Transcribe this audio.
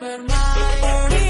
bermain